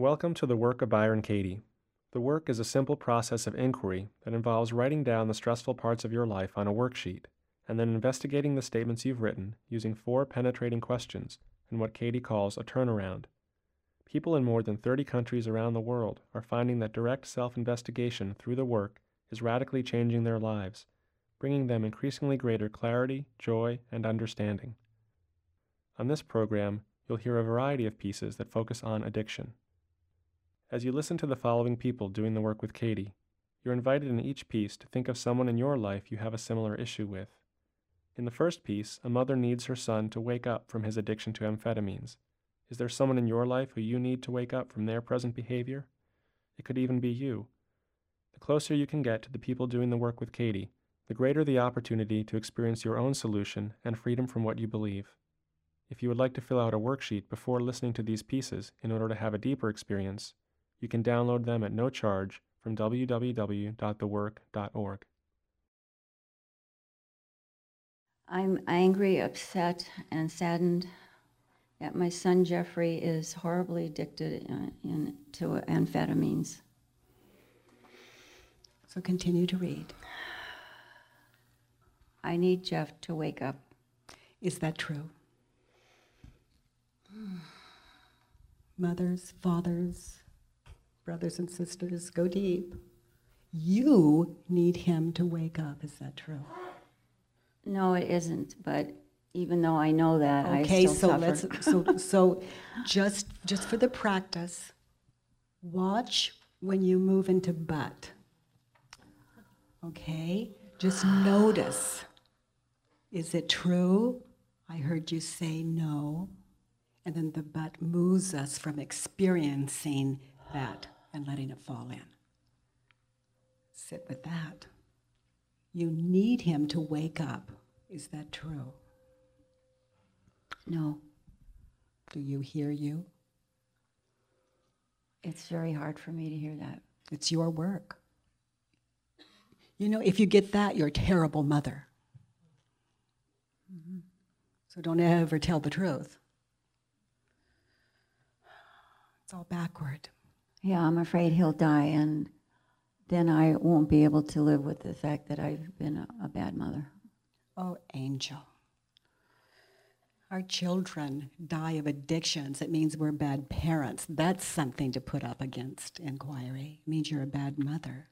Welcome to the work of Byron Katie. The work is a simple process of inquiry that involves writing down the stressful parts of your life on a worksheet and then investigating the statements you've written using four penetrating questions and what Katie calls a turnaround. People in more than 30 countries around the world are finding that direct self investigation through the work is radically changing their lives, bringing them increasingly greater clarity, joy, and understanding. On this program, you'll hear a variety of pieces that focus on addiction. As you listen to the following people doing the work with Katie, you're invited in each piece to think of someone in your life you have a similar issue with. In the first piece, a mother needs her son to wake up from his addiction to amphetamines. Is there someone in your life who you need to wake up from their present behavior? It could even be you. The closer you can get to the people doing the work with Katie, the greater the opportunity to experience your own solution and freedom from what you believe. If you would like to fill out a worksheet before listening to these pieces in order to have a deeper experience, you can download them at no charge from www.thework.org. I'm angry, upset, and saddened that my son Jeffrey is horribly addicted in, in, to amphetamines. So continue to read. I need Jeff to wake up. Is that true? Mothers, fathers, brothers and sisters, go deep. You need him to wake up. Is that true? No, it isn't. But even though I know that, Okay, I still so suffer. let's so so just just for the practice, watch when you move into but. Okay? Just notice. Is it true? I heard you say no. And then the but moves us from experiencing that and letting it fall in. Sit with that. You need him to wake up. Is that true? no, Do you hear you? it's very hard for me to hear that. It's your work. You know, if you get that, you're a terrible mother. So don't ever tell the truth. It's all backward. Yeah, I'm afraid he'll die, and then I won't be able to live with the fact that I've been a, a bad mother. Oh, angel. Our children die of addictions. It means we're bad parents. That's something to put up against inquiry. It means you're a bad mother.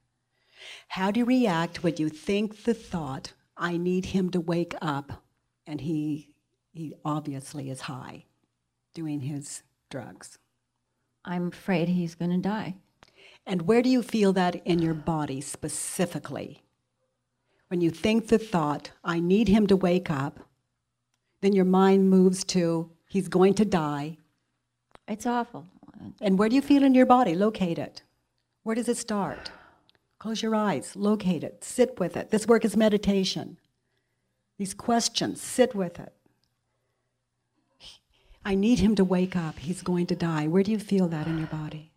How do you react when you think the thought, I need him to wake up, and he, he obviously is high, doing his drugs? I'm afraid he's going to die. And where do you feel that in your body specifically? When you think the thought, I need him to wake up, then your mind moves to, he's going to die. It's awful. And where do you feel in your body? Locate it. Where does it start? Close your eyes, locate it, sit with it. This work is meditation. These questions, sit with it. I need him to wake up. He's going to die. Where do you feel that in your body?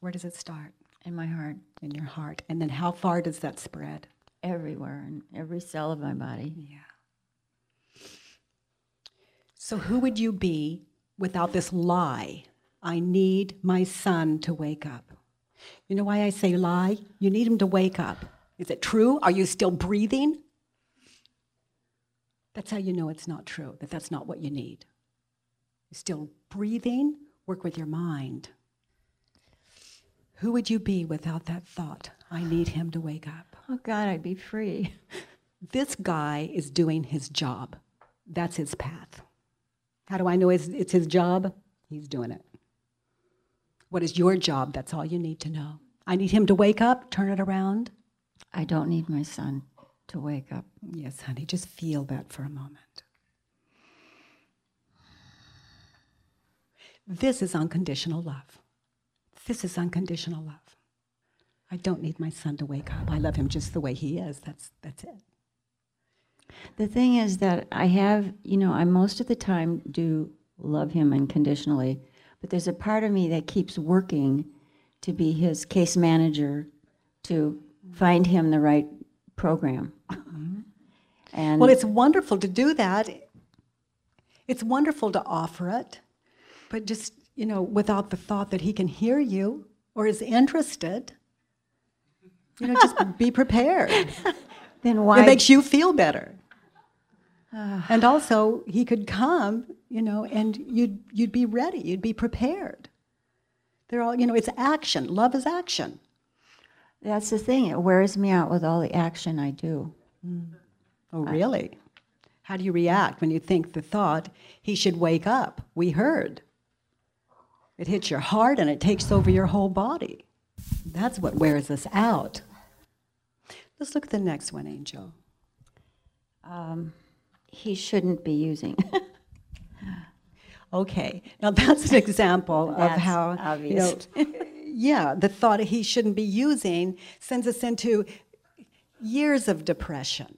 Where does it start? In my heart, In your heart. And then how far does that spread? everywhere, in every cell of my body. Yeah. So, who would you be without this lie? I need my son to wake up. You know why I say lie? You need him to wake up. Is it true? Are you still breathing? That's how you know it's not true, that that's not what you need. Still breathing? Work with your mind. Who would you be without that thought? I need him to wake up. Oh God, I'd be free. This guy is doing his job. That's his path. How do I know it's, it's his job? He's doing it. What is your job? That's all you need to know. I need him to wake up, turn it around. I don't need my son to wake up. Yes, honey, just feel that for a moment. This is unconditional love. This is unconditional love. I don't need my son to wake up. I love him just the way he is. That's, that's it. The thing is that I have, you know, I most of the time do love him unconditionally, but there's a part of me that keeps working to be his case manager to find him the right program. Mm-hmm. and Well, it's wonderful to do that. It's wonderful to offer it, but just you know, without the thought that he can hear you or is interested. You know, just be prepared. Then why? It makes you feel better. Ah. and also, he could come, you know, and you'd you'd be ready. You'd be prepared. They're all, you know, it's action. Love is action. That's the thing. It wears me out with all the action I do. Mm. Oh, really? How do you react when you think the thought, he should wake up? We heard. It hits your heart and it takes over your whole body. That's what wears us out. Let's look at the next one, Angel. Um, he shouldn't be using. Okay, now that's an example of That's how, you know, yeah, the thought he shouldn't be using sends us into years of depression.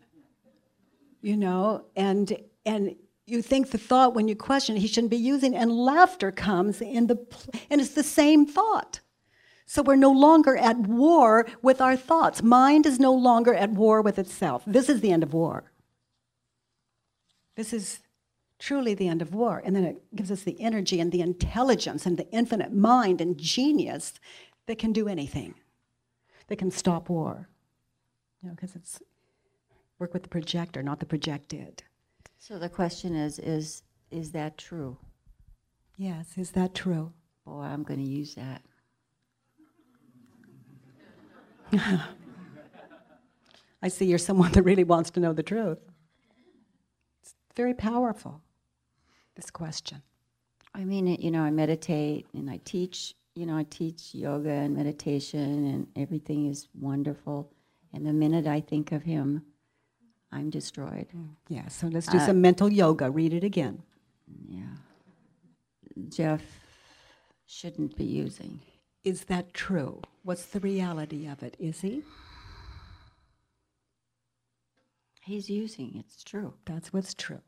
You know, and and you think the thought when you question he shouldn't be using, and laughter comes in the, and it's the same thought. So we're no longer at war with our thoughts. Mind is no longer at war with itself. This is the end of war. This is truly the end of war. And then it gives us the energy and the intelligence and the infinite mind and genius that can do anything, that can stop war. You know, because it's work with the projector, not the projected. So the question is, is is that true? Yes, is that true? Boy, I'm going to use that. I see you're someone that really wants to know the truth. It's very powerful, this question. I mean, you know, I meditate and I teach, you know, I teach yoga and meditation and everything is wonderful. And the minute I think of him, I'm destroyed. Mm. Yeah, so let's do uh, some mental yoga. Read it again. Yeah. Jeff shouldn't be using. Is that true? What's the reality of it? Is he? He's using, it's true. That's what's true.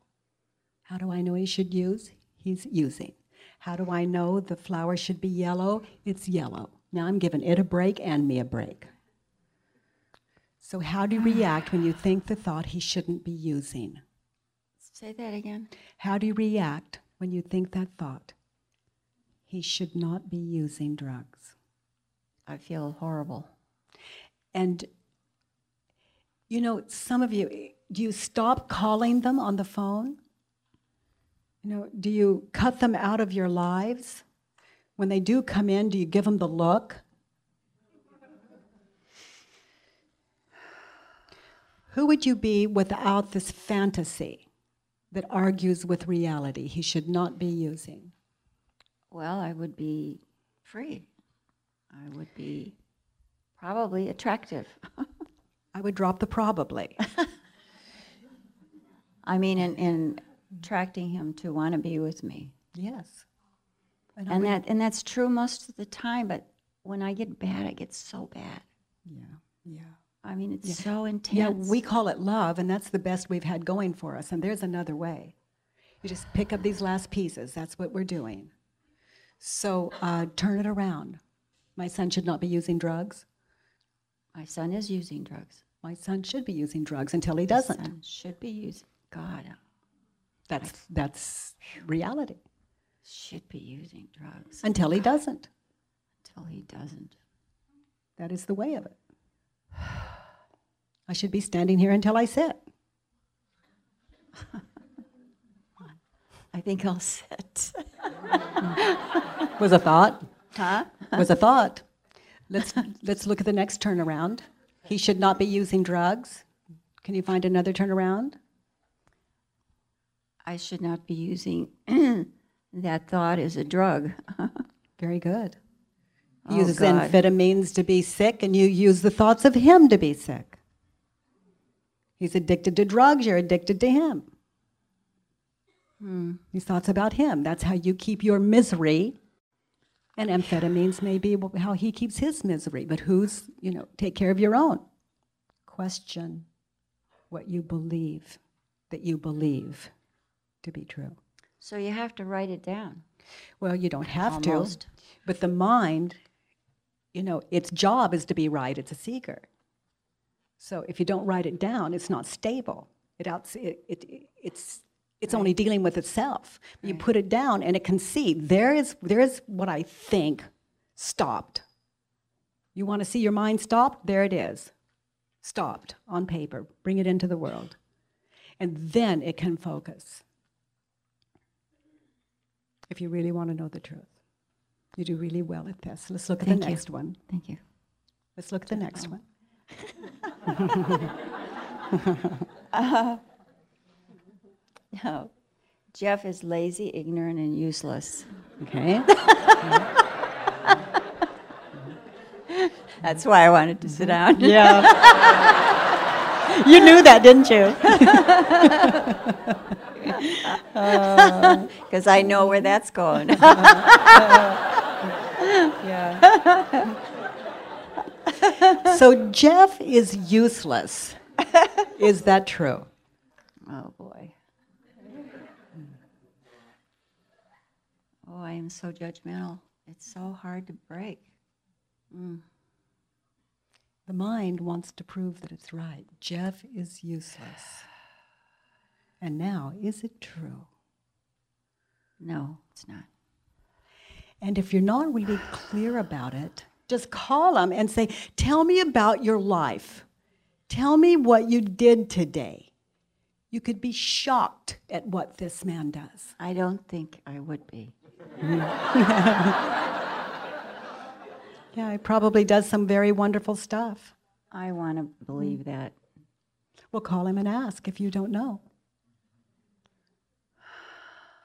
How do I know he should use? He's using. How do I know the flower should be yellow? It's yellow. Now I'm giving it a break and me a break. So, how do you react when you think the thought he shouldn't be using? Say that again. How do you react when you think that thought? He should not be using drugs. I feel horrible. And, you know, some of you, do you stop calling them on the phone? You know, do you cut them out of your lives? When they do come in, do you give them the look? Who would you be without this fantasy that argues with reality he should not be using? Well, I would be free. I would be probably attractive. I would drop the probably. I mean, in, in attracting him to want to be with me. yes. And And that and that's true most of the time, but when I get bad, I get so bad. yeah, yeah. I mean, it's so intense. Yeah, we call it love, and that's the best we've had going for us. And there's another way. You just pick up these last pieces. That's what we're doing. So uh, turn it around. My son should not be using drugs. My son is using drugs. My son should be using drugs until he doesn't. son should be using. God, That's that's reality. should be using drugs Until he doesn't. until he doesn't. That is the way of it. I should be standing here until I sit. I think I'll sit. Was a thought. Huh? was a thought. Let's let's look at the next turnaround. He should not be using drugs. Can you find another turnaround? I should not be using that thought as a drug. Very good. He Oh, uses God. amphetamines to be sick, and you use the thoughts of him to be sick. He's addicted to drugs, you're addicted to him. Hmm. These thoughts about him. That's how you keep your misery. And amphetamines may be how he keeps his misery, but who's, you know, take care of your own. Question what you believe that you believe to be true. So you have to write it down. Well, you don't have Almost. to. But the mind, you know, its job is to be right. It's a seeker. So if you don't write it down, it's not stable. It outs, it, it, it's It's only dealing with itself. You put it down and it can see there is there is what I think stopped. You want to see your mind stopped? There it is. Stopped on paper. Bring it into the world. And then it can focus. If you really want to know the truth. You do really well at this. Let's look at Thank the you. next one. Thank you. Let's look at the next one. No. Jeff is lazy, ignorant, and useless. Okay. That's why I wanted to sit down. Yeah. you knew that, didn't you? Uh, because I know where that's going. So Jeff is useless. Is that true? Oh, boy. Oh, I am so judgmental. It's so hard to break. Mm. The mind wants to prove that it's right. Jeff is useless. And now, is it true? No, it's not. And if you're not really clear about it, just call him and say, Tell me about your life. Tell me what you did today. You could be shocked at what this man does. I don't think I would be. Yeah, he probably does some very wonderful stuff. I want to believe that. Well, call him and ask if you don't know.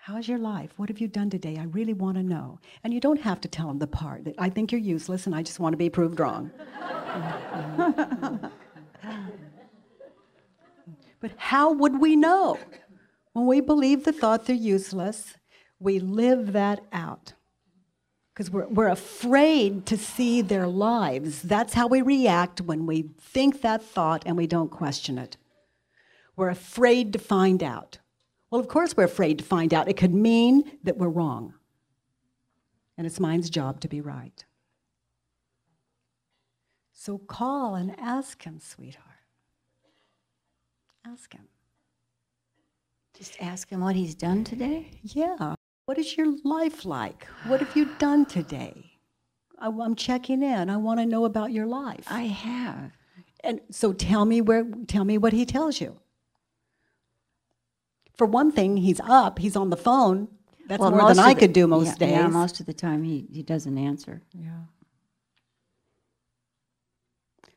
How's your life? What have you done today? I really want to know. And you don't have to tell them the part that I think you're useless and I just want to be proved wrong. but how would we know? When we believe the thought they're useless, we live that out. Because we're, we're afraid to see their lives. That's how we react when we think that thought and we don't question it. We're afraid to find out. Well, of course, we're afraid to find out. It could mean that we're wrong. And it's mine's job to be right. So call and ask him, sweetheart. Ask him. Just ask him what he's done today. Yeah. What is your life like? What have you done today? I, am checking in. I want to know about your life. I have. And so tell me where tell me what he tells you. For one thing, he's up, he's on the phone. That's more than I the- could do most yeah, days. Yeah, most of the time he, he doesn't answer. Yeah.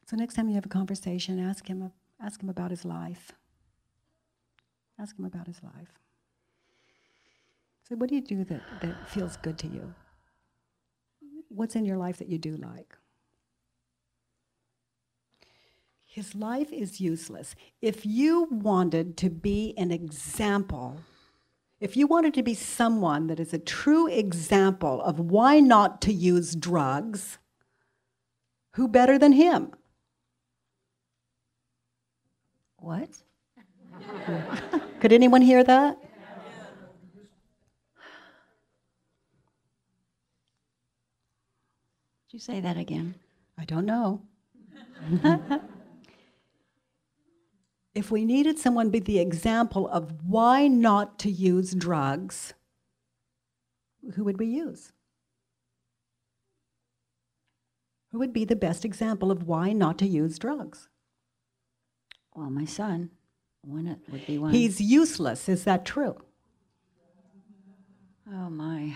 So next time you have a conversation, ask him ask him about his life. Ask him about his life. So what do you do that, that feels good to you? What's in your life that you do like? His life is useless. If you wanted to be an example, if you wanted to be someone that is a true example of why not to use drugs, who better than him? What? Could anyone hear that? Did you say that again? I don't know. if we needed someone to be the example of why not to use drugs, who would we use? Who would be the best example of why not to use drugs? Well, my son. One it would be one. He's useless. Is that true? oh my.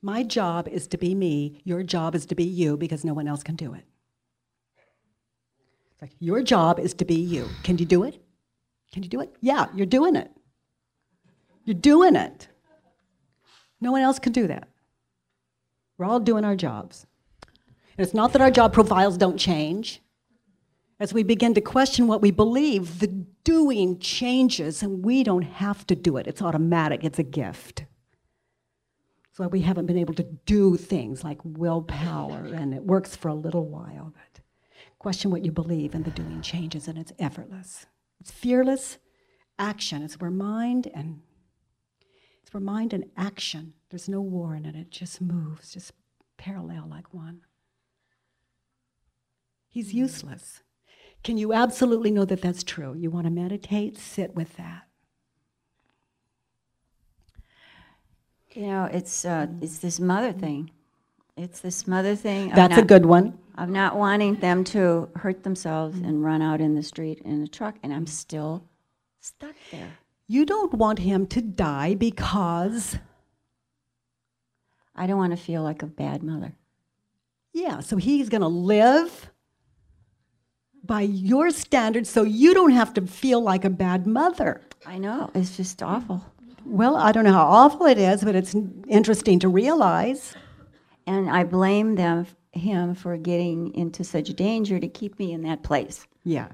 My job is to be me. Your job is to be you because no one else can do it. Like, your job is to be you. Can you do it? Can you do it? Yeah, you're doing it. You're doing it. No one else can do that. We're all doing our jobs. And it's not that our job profiles don't change. As we begin to question what we believe, the doing changes and we don't have to do it. It's automatic, it's a gift. That's why we haven't been able to do things like willpower, and it works for a little while. But question what you believe, and the doing changes, and it's effortless. It's fearless action. It's where mind and it's where mind and action. There's no war in it. It just moves, just parallel like one. He's useless. Can you absolutely know that that's true? You want to meditate, sit with that. You know, it's uh, it's this mother thing. It's this mother thing. That's a good one. Of not wanting them to hurt themselves and run out in the street in a truck, and I'm still stuck there. You don't want him to die because, I don't want to feel like a bad mother. yeah, so he's going to live by your standards so you don't have to feel like a bad mother. I know it's just awful, Well, I don't know how awful it is, but it's interesting to realize. and I blame them him for getting into such danger to keep me in that place. Yeah.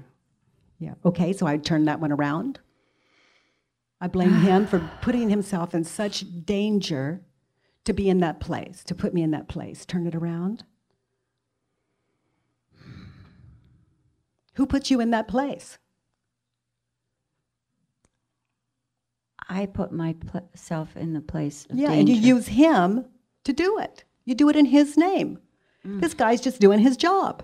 Yeah. Okay, so I turn that one around. I blame him for putting himself in such danger to be in that place, to put me in that place. Turn it around. Who put you in that place? I put myself in the place of Yeah, danger. and you use him to do it. You do it in his name. This guy's just doing his job.